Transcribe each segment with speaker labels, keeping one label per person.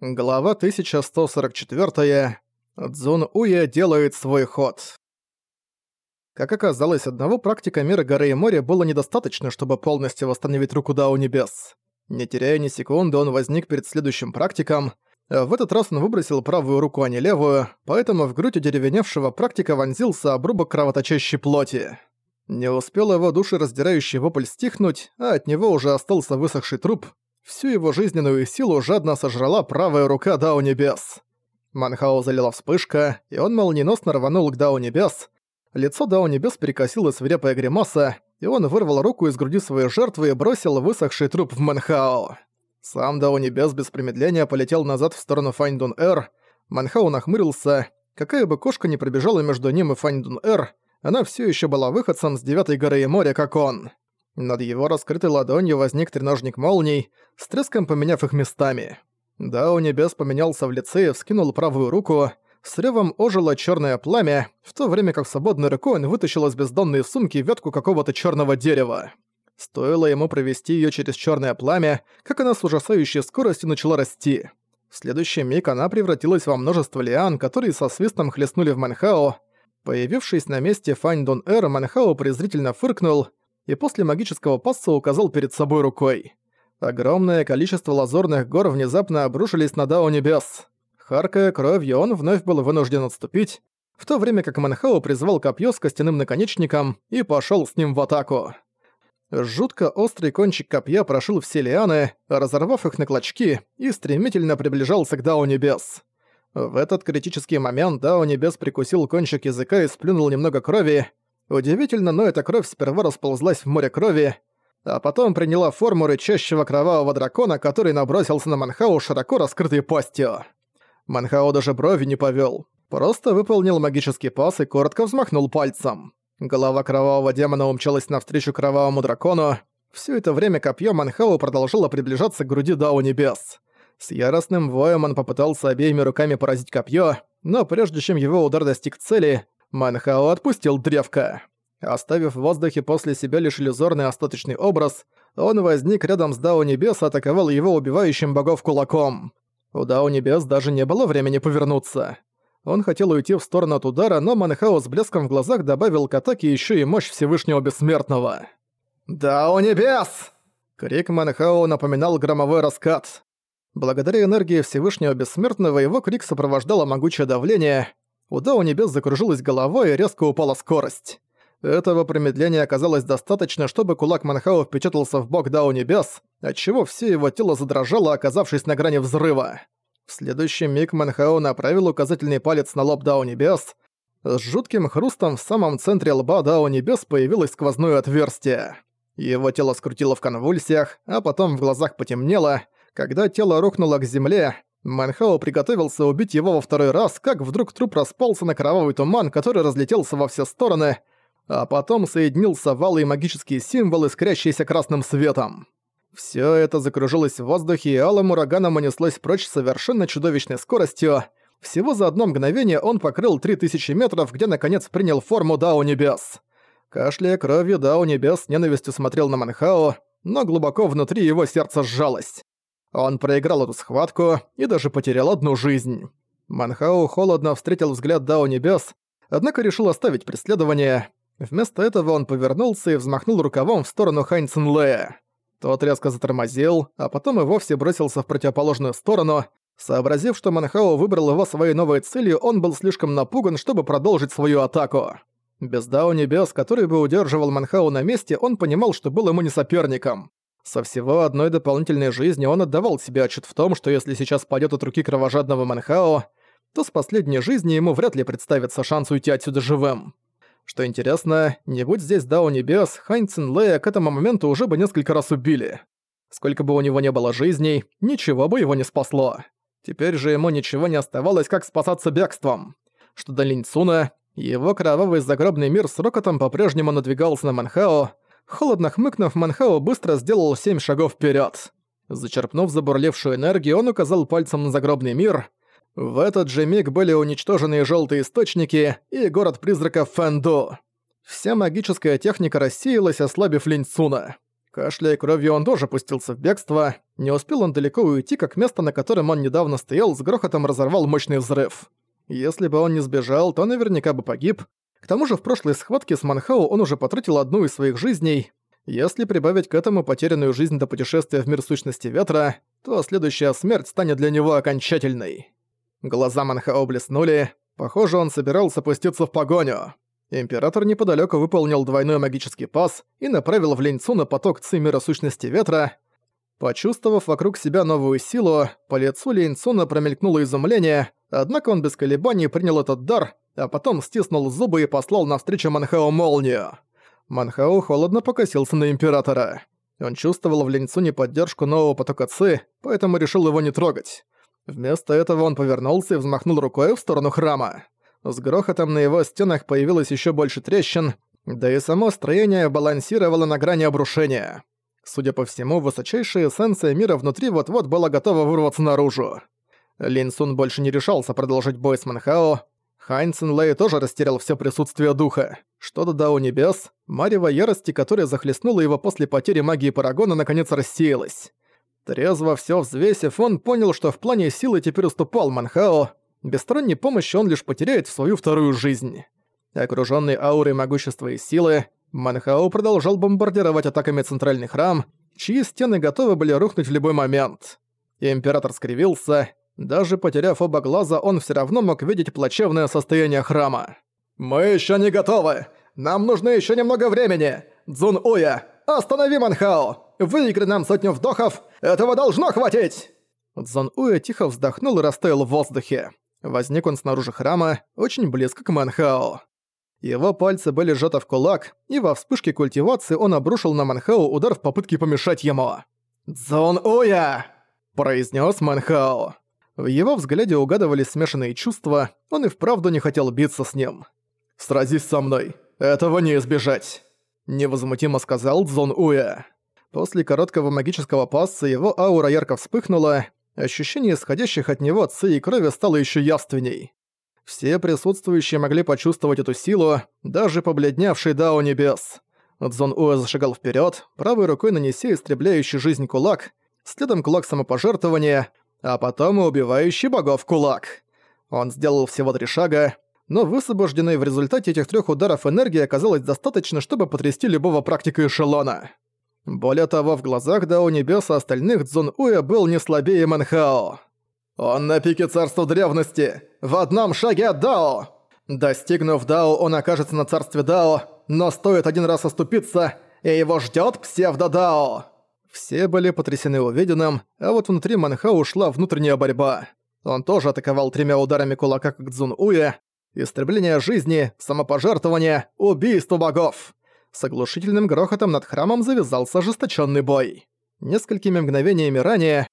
Speaker 1: Глава 1144. Цзун Уя делает свой ход. Как оказалось, одного практика мира горы и моря было недостаточно, чтобы полностью восстановить руку Дао Небес. Не теряя ни секунды, он возник перед следующим практиком. В этот раз он выбросил правую руку, а не левую, поэтому в грудь удеревеневшего практика вонзился обрубок кровоточащей плоти. Не успел его душераздирающий вопль стихнуть, а от него уже остался высохший труп, Всю его жизненную силу жадно сожрала правая рука Дао Небес. Манхао залила вспышка, и он молниеносно рванул к Дао Небес. Лицо Дао Небес перекосило свирепая гримаса, и он вырвал руку из груди своей жертвы и бросил высохший труп в Манхао. Сам Дао Небес без промедления полетел назад в сторону Файндун-Эр. Манхао нахмурился. Какая бы кошка ни пробежала между ним и Файндун-Эр, она все еще была выходцем с Девятой горы и моря, как он. Над его раскрытой ладонью возник треножник молний, с треском поменяв их местами. Да, у небес поменялся в лице и вскинул правую руку. С ревом ожило черное пламя, в то время как свободной рукой он вытащил из бездонной сумки ветку какого-то черного дерева. Стоило ему провести ее через черное пламя, как она с ужасающей скоростью начала расти. В следующий миг она превратилась во множество лиан, которые со свистом хлестнули в Манхао. Появившись на месте Фань Дон Эр, Манхао презрительно фыркнул и после магического пасса указал перед собой рукой. Огромное количество лазурных гор внезапно обрушились на Дао Небес. Харкая кровью, он вновь был вынужден отступить, в то время как Манхао призвал копье с костяным наконечником и пошел с ним в атаку. Жутко острый кончик копья прошил все лианы, разорвав их на клочки, и стремительно приближался к Дао Небес. В этот критический момент Дао Небес прикусил кончик языка и сплюнул немного крови, Удивительно, но эта кровь сперва расползлась в море крови, а потом приняла форму рычащего кровавого дракона, который набросился на Манхау широко раскрытой пастью. Манхао даже брови не повёл, просто выполнил магический пас и коротко взмахнул пальцем. Голова кровавого демона умчалась навстречу кровавому дракону. Всё это время копье Манхау продолжало приближаться к груди Дау Небес. С яростным воем он попытался обеими руками поразить копье, но прежде чем его удар достиг цели, Манхао отпустил древко. Оставив в воздухе после себя лишь иллюзорный остаточный образ, он возник рядом с Дао Небес и атаковал его убивающим богов кулаком. У Дао Небес даже не было времени повернуться. Он хотел уйти в сторону от удара, но Манхао с блеском в глазах добавил к атаке еще и мощь Всевышнего Бессмертного. «Дао Небес!» Крик Манхао напоминал громовой раскат. Благодаря энергии Всевышнего Бессмертного его крик сопровождало могучее давление, у Дао Небес закружилась голова и резко упала скорость. Этого промедления оказалось достаточно, чтобы кулак Манхао впечатался в бок Дао Небес, отчего все его тело задрожало, оказавшись на грани взрыва. В следующий миг Манхао направил указательный палец на лоб Дао Небес. С жутким хрустом в самом центре лба Дао Небес появилось сквозное отверстие. Его тело скрутило в конвульсиях, а потом в глазах потемнело. Когда тело рухнуло к земле, Манхао приготовился убить его во второй раз, как вдруг труп распался на кровавый туман, который разлетелся во все стороны, а потом соединился в алые магические символы, искрящиеся красным светом. Всё это закружилось в воздухе, и алым ураганом унеслось прочь совершенно чудовищной скоростью. Всего за одно мгновение он покрыл 3000 метров, где наконец принял форму Дао Небес. Кашляя кровью, Дао Небес ненавистью смотрел на Манхао, но глубоко внутри его сердце сжалось. Он проиграл эту схватку и даже потерял одну жизнь. Манхау холодно встретил взгляд Дао Небес, однако решил оставить преследование. Вместо этого он повернулся и взмахнул рукавом в сторону Хань Цинлея. Тот резко затормозил, а потом и вовсе бросился в противоположную сторону. Сообразив, что Манхао выбрал его своей новой целью, он был слишком напуган, чтобы продолжить свою атаку. Без Дао Небес, который бы удерживал Манхау на месте, он понимал, что был ему не соперником. Со всего одной дополнительной жизни он отдавал себе отчет в том, что если сейчас пойдет от руки кровожадного Манхао, то с последней жизни ему вряд ли представится шанс уйти отсюда живым. Что интересно, не будь здесь Дао Небес, Хань Цинлея к этому моменту уже бы несколько раз убили. Сколько бы у него не было жизней, ничего бы его не спасло. Теперь же ему ничего не оставалось, как спасаться бегством. Что до Линь Цуна, его кровавый загробный мир с рокотом по-прежнему надвигался на Манхао, Холодно хмыкнув, Манхао быстро сделал семь шагов вперед. Зачерпнув забурлившую энергию, он указал пальцем на загробный мир. В этот же миг были уничтожены желтые источники и город призраков Фэнду. Вся магическая техника рассеялась, ослабив Линьцуна. Кашляя кровью, он тоже пустился в бегство. Не успел он далеко уйти, как место, на котором он недавно стоял, с грохотом разорвал мощный взрыв. Если бы он не сбежал, то наверняка бы погиб. К тому же в прошлой схватке с Манхау он уже потратил одну из своих жизней. Если прибавить к этому потерянную жизнь до путешествия в мир сущности ветра, то следующая смерть станет для него окончательной. Глаза Манхао блеснули. Похоже, он собирался пуститься в погоню. Император неподалеку выполнил двойной магический пас и направил в Ленцуна поток Ци мира сущности ветра. Почувствовав вокруг себя новую силу, по лицу Ленцуна промелькнуло изумление, однако он без колебаний принял этот дар, а потом стиснул зубы и послал навстречу Манхао молнию. Манхао холодно покосился на Императора. Он чувствовал в Ленцуне поддержку нового потока Ци, поэтому решил его не трогать. Вместо этого он повернулся и взмахнул рукой в сторону храма. С грохотом на его стенах появилось еще больше трещин, да и само строение балансировало на грани обрушения. Судя по всему, высочайшая эссенция мира внутри вот-вот была готова вырваться наружу. Лин Сун больше не решался продолжить бой с Манхао. Хань Цин тоже растерял все присутствие духа. Что до Дао Небес, марево ярости, которая захлестнула его после потери магии Парагона, наконец рассеялась. Трезво все взвесив, он понял, что в плане силы теперь уступал Манхао, без сторонней помощи он лишь потеряет свою вторую жизнь. Окружённый аурой могущества и силы, Манхао продолжал бомбардировать атаками центральный храм, чьи стены готовы были рухнуть в любой момент. Император скривился. Даже потеряв оба глаза, он всё равно мог видеть плачевное состояние храма. «Мы ещё не готовы! Нам нужно ещё немного времени! Цзун Уя, останови Манхао! Выиграй нам сотню вдохов! Этого должно хватить!» Цзун Уя тихо вздохнул и растаял в воздухе. Возник он снаружи храма, очень близко к Манхао. Его пальцы были сжаты в кулак, и во вспышке культивации он обрушил на Манхао удар в попытке помешать ему. «Дзон Уя!» – произнес Манхао. В его взгляде угадывались смешанные чувства, он и вправду не хотел биться с ним. «Сразись со мной, этого не избежать!» – невозмутимо сказал Дзон Уя. После короткого магического пасса его аура ярко вспыхнула, ощущение исходящих от него ци и крови стало еще явственней. Все присутствующие могли почувствовать эту силу, даже побледневший Дао Небес. Цзон Уэ зашагал вперед, правой рукой нанеся истребляющий жизнь кулак, следом кулак самопожертвования, а потом и убивающий богов кулак. Он сделал всего три шага, но высвобожденной в результате этих трех ударов энергии оказалось достаточно, чтобы потрясти любого практика эшелона. Более того, в глазах Дао Небеса остальных Цзун Уя был не слабее Манхао. «Он на пике царства древности! В одном шаге от Дао!» Достигнув Дао, он окажется на царстве Дао, но стоит один раз оступиться, и его ждёт псевдо-Дао. Все были потрясены увиденным, а вот внутри Манхао ушла внутренняя борьба. Он тоже атаковал тремя ударами кулака как Цзун Уя. Истребление жизни, самопожертвование, убийство богов. С оглушительным грохотом над храмом завязался ожесточенный бой. Несколькими мгновениями ранее...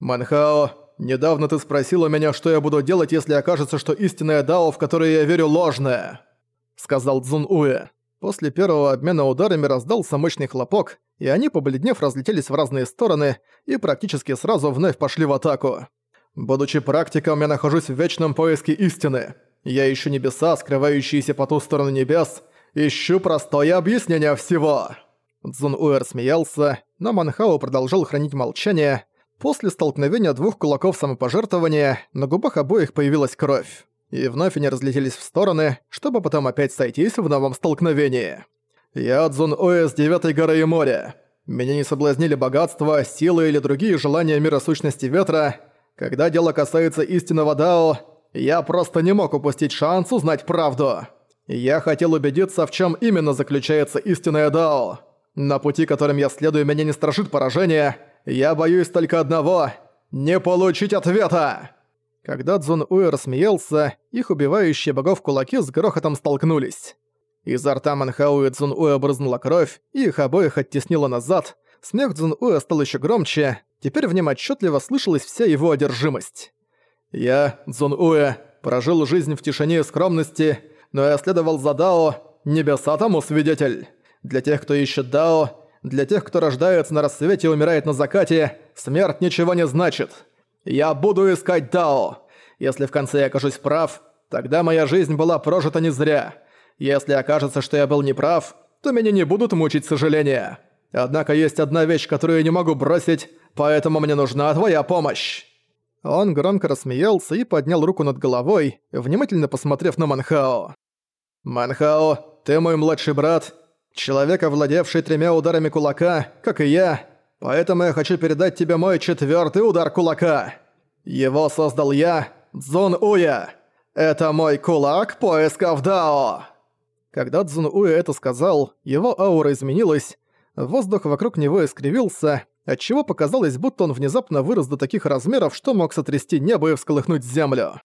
Speaker 1: «Манхао, недавно ты спросила меня, что я буду делать, если окажется, что истинная Дао, в которой я верю, ложная», — сказал Цзун Уэ. После первого обмена ударами раздался мощный хлопок, и они, побледнев, разлетелись в разные стороны и практически сразу вновь пошли в атаку. Будучи практиком, я нахожусь в вечном поиске истины. Я ищу небеса, скрывающиеся по ту сторону небес, Ищу простое объяснение всего!» Цзун Уэр смеялся, но Манхао продолжал хранить молчание. После столкновения двух кулаков самопожертвования на губах обоих появилась кровь. И вновь они разлетелись в стороны, чтобы потом опять сойтись в новом столкновении. «Я Цзун Уэ с Девятой горы и моря. Меня не соблазнили богатство, силы или другие желания мира сущности ветра. Когда дело касается истинного Дао, я просто не мог упустить шанс узнать правду». Я хотел убедиться, в чем именно заключается истинная Дао. На пути, которым я следую, меня не страшит поражение. Я боюсь только одного — не получить ответа!» Когда Цзун Уэ рассмеялся, их убивающие богов кулаки с грохотом столкнулись. Изо рта Манхау и Цзун Уэ брызнула кровь, и их обоих оттеснило назад. Смех Цзун Уэ стал еще громче, теперь в нем отчетливо слышалась вся его одержимость. «Я, Цзун Уэ, прожил жизнь в тишине и скромности, но я следовал за Дао, небеса тому свидетель. Для тех, кто ищет Дао, для тех, кто рождается на рассвете и умирает на закате, смерть ничего не значит. Я буду искать Дао. Если в конце я окажусь прав, тогда моя жизнь была прожита не зря. Если окажется, что я был неправ, то меня не будут мучить сожаления. Однако есть одна вещь, которую я не могу бросить, поэтому мне нужна твоя помощь!» Он громко рассмеялся и поднял руку над головой, внимательно посмотрев на Манхао. «Манхао, ты мой младший брат, человек, овладевший тремя ударами кулака, как и я, поэтому я хочу передать тебе мой четвертый удар кулака. Его создал я, Цзун Уя. Это мой кулак поисков Дао!» Когда Цзун Уя это сказал, его аура изменилась, воздух вокруг него искривился, отчего показалось, будто он внезапно вырос до таких размеров, что мог сотрясти небо и всколыхнуть землю.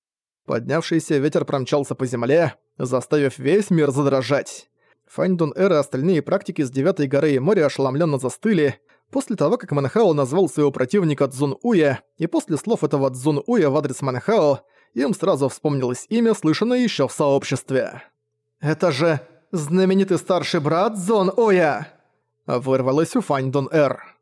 Speaker 1: Поднявшийся ветер промчался по земле, заставив весь мир задрожать. Фаньдун Эр и остальные практики с Девятой горы и моря ошеломленно застыли, после того, как Манхао назвал своего противника Цзун Уя, и после слов этого Цзун Уя в адрес Манхао, им сразу вспомнилось имя, слышанное еще в сообществе. «Это же знаменитый старший брат Зон Уя!» Вырвалось у Фаньдун Эр.